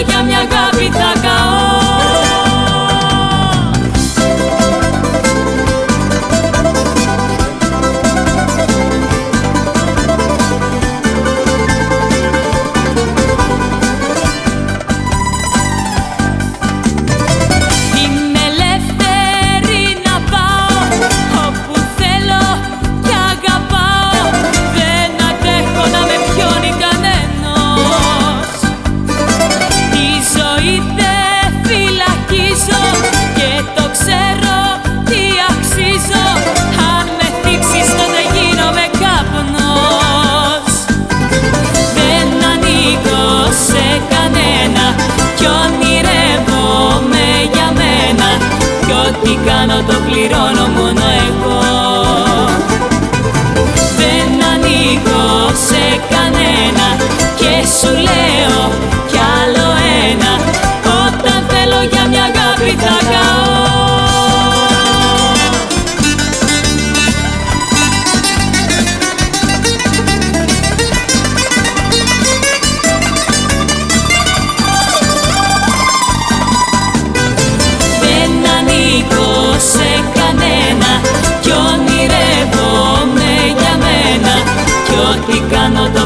για μια αγάπη. Τι κάνω το πληρώνω μόνο εγώ. Δεν ανήκω σε κανένα και σου λέω κανένα